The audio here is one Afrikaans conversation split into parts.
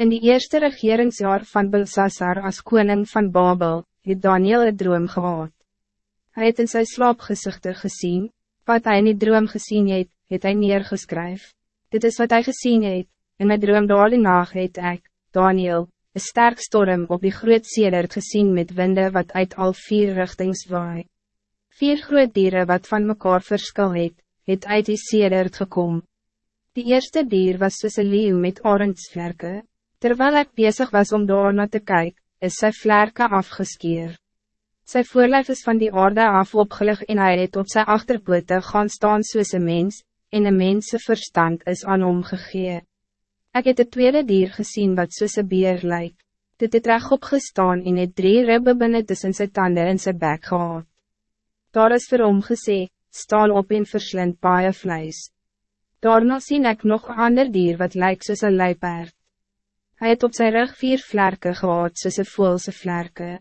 In die eerste regeringsjaar van Belsassar als koning van Babel, het Daniel een droom gehad. Hij het in zijn slaapgezichten gezien, wat hij in die droom gezien het, het hij neergeskryf. Dit is wat hij gezien het, in mijn droom door die nacht het ek, Daniel, een sterk storm op die groot sedert gezien met winden wat uit al vier richtings waai. Vier groot dieren wat van mekaar verskil het, het uit die sedert gekom. Die eerste dier was soos een leeuw met orandsvlerke, Terwijl ik bezig was om daarna te kijken, is zijn vlerke afgeskeer. Zijn voorlijf is van die orde af opgelig en hij het op zijn achterpote gaan staan soos een mens, en een mense verstand is aan hom gegee. Ek het het tweede dier gezien wat soos een beer lyk. Dit het reg opgestaan en het drie ribbe binnen tussen sy tanden en sy bek gehad. Daar is vir hom gesê, staan op en verslind baie vlees. Daarna sien ik nog een ander dier wat lijkt soos een luipaard. Hij het op zijn rug vier vlerken gehad soos een voelse vlerke.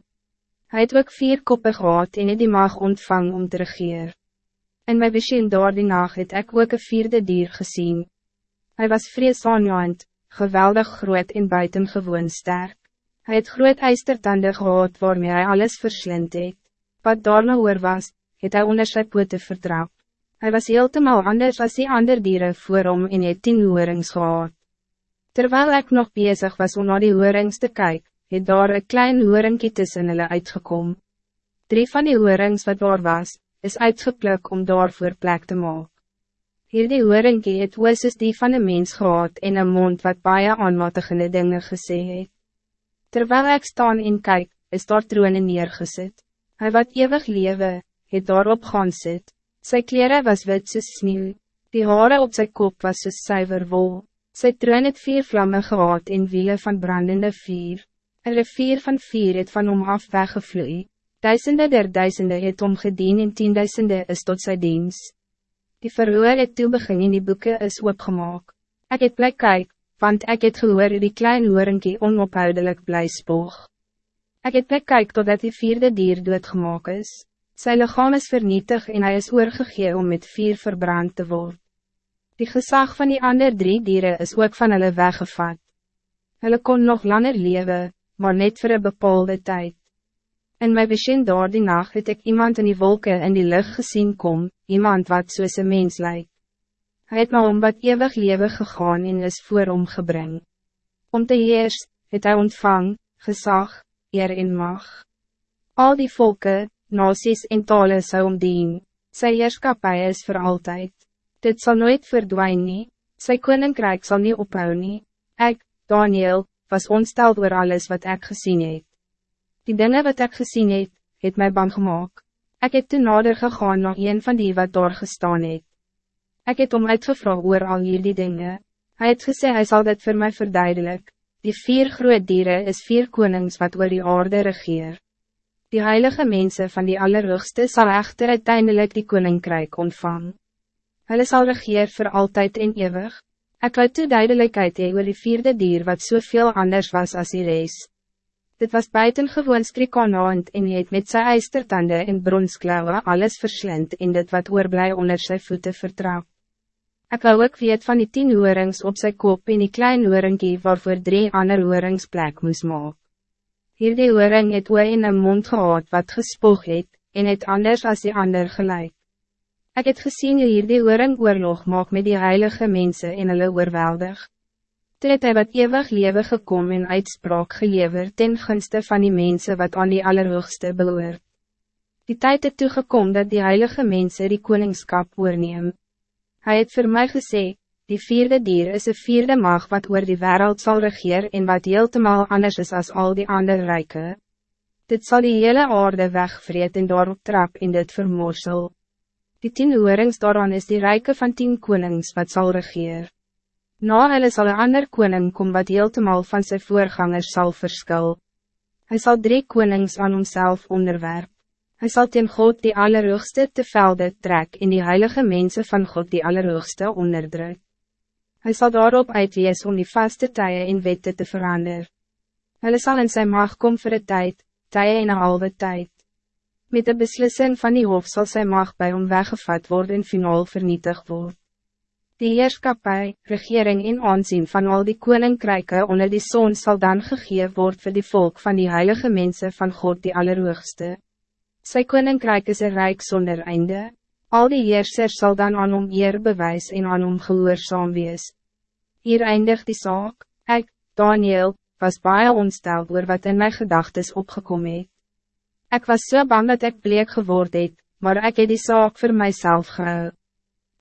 Hij het ook vier koppen gehad en het die mag ontvang om te regeer. In my visioen door die nacht het ek ook een vierde dier gezien. Hij was vreesaanjaand, geweldig groot en buitengewoon sterk. Hij het groot eistertande gehad waarmee hij alles verslind het. Wat daarna oor was, het hy onder sy pote vertrap. Hij was heeltemal anders als die ander dieren voor hom en het tien hoorings gehad. Terwijl ik nog bezig was om naar die hoorings te kijken, het daar een klein hoeringkie tussen hulle uitgekom. Drie van die hoorings wat daar was, is uitgepluk om daarvoor plek te maken. Hier die hoeringkie het oos is die van een mens gehad en een mond wat baie aanmatigende dingen gesê het. Terwijl ik staan en kijk, is daar troone neergesit. Hij wat eeuwig lewe, het daarop gaan sit. Sy kleren was wit soos sneeuw, die haren op zijn kop was soos suiver wol. Sy troon het vier vlammen gehad en wielen van brandende vier. Een rivier van vier het van hom af weggevloei. Duisende der duisende het om gedien en tienduisende is tot sy diens. Die verhoor het toe begin in die boeken is opgemaak. Ek het bly kyk, want ek het gehoor die klein hoorinkie onophoudelijk bly spoog. Ek het bly kyk totdat die vierde dier doodgemaak is. Sy lichaam is vernietig en hij is oorgegee om met vier verbrand te worden. Die gezag van die ander drie dieren is ook van hulle weggevat. Hulle kon nog langer leven, maar net voor een bepaalde tijd. In my vision door die nacht het ik iemand in die wolken in die lucht gezien kom, iemand wat soos een mens lijkt. Hij het maar om wat eeuwig leven gegaan en is voor hom gebring. Om te heers, het hij ontvang, gezag, eer en mag. Al die volken, nasies en tale zou omdien, sy heerskapie is voor altijd. Dit zal nooit verdwijnen, nie, sy koninkrijk zal niet ophou nie. Ek, Daniel, was ontsteld oor alles wat ik gezien het. Die dingen wat ik gezien het, het mij bang gemaakt. Ik heb te nader gegaan naar een van die wat daar gestaan het. Ik heb om uitgevraagd oor al die dingen. Hij het gesê hij zal dit voor mij verduidelijk. Die vier groot dieren is vier konings wat oor die aarde regeer. Die heilige mensen van die allerhoogste zal echter uiteindelijk die koninkrijk ontvangen. Hulle sal regeer voor altijd en eeuwig. Ek wou toe duidelijkheid hee oor die vierde dier wat zoveel anders was als die reis. Dit was buitengewoon skrikanaand en het met sy eistertande en bronsklauwe alles verslind en dit wat oorblij onder sy voeten vertrouw. Ek wou ook weet van die tien hoorings op sy kop en die klein hooringie waarvoor drie ander hoorings plek moes maak. Hierdie hooring het oor in een mond gehad wat gespoog het, en het anders als die ander gelijk. Ik het gezien hoe hier die oorring oorlog maak met die heilige mensen in hulle oorweldig. Toe het hy wat eeuwig lewe gekom en uitspraak gelever ten gunste van die mensen wat aan die allerhoogste beloor. Die tijd het toegekom dat die heilige mensen die koningskap oorneem. Hij het voor mij gesê, die vierde dier is een vierde mag wat oor die wereld zal regeer en wat heeltemal anders is als al die andere rijken. Dit zal die hele aarde wegvreet en daarop trap in dit vermorsel. Die tien hoorings daaraan is die rijke van tien konings wat zal regeer. Na hulle sal een ander koning kom wat heeltemal van zijn voorgangers zal verskil. Hij zal drie konings aan homself onderwerp. Hij zal ten God die allerhoogste te velde trek in die heilige mensen van God die allerhoogste onderdruk. Hij zal daarop uitwees om die vaste tye en wette te veranderen. Hulle zal in zijn macht kom vir een tijd, tye en een halve tijd. Met de beslissing van die hof zal zijn macht bij hom weggevat worden en finaal vernietigd worden. Die heerskapie, regering en aanzien van al die koninkryke onder die zon zal dan gegeven worden voor die volk van die heilige mensen van God die Allerhoogste. Sy koninkrijk is een rijk zonder einde. Al die heersers zal dan aan hom eer bewys en aan hom gehoorzaam wees. Hier eindigt die zaak. Ik, Daniel, was baie ontstel oor wat in mijn gedachtes opgekomen het. Ik was zo so bang dat ik bleek geworden het, maar ik heb die zaak voor mijzelf gehouden.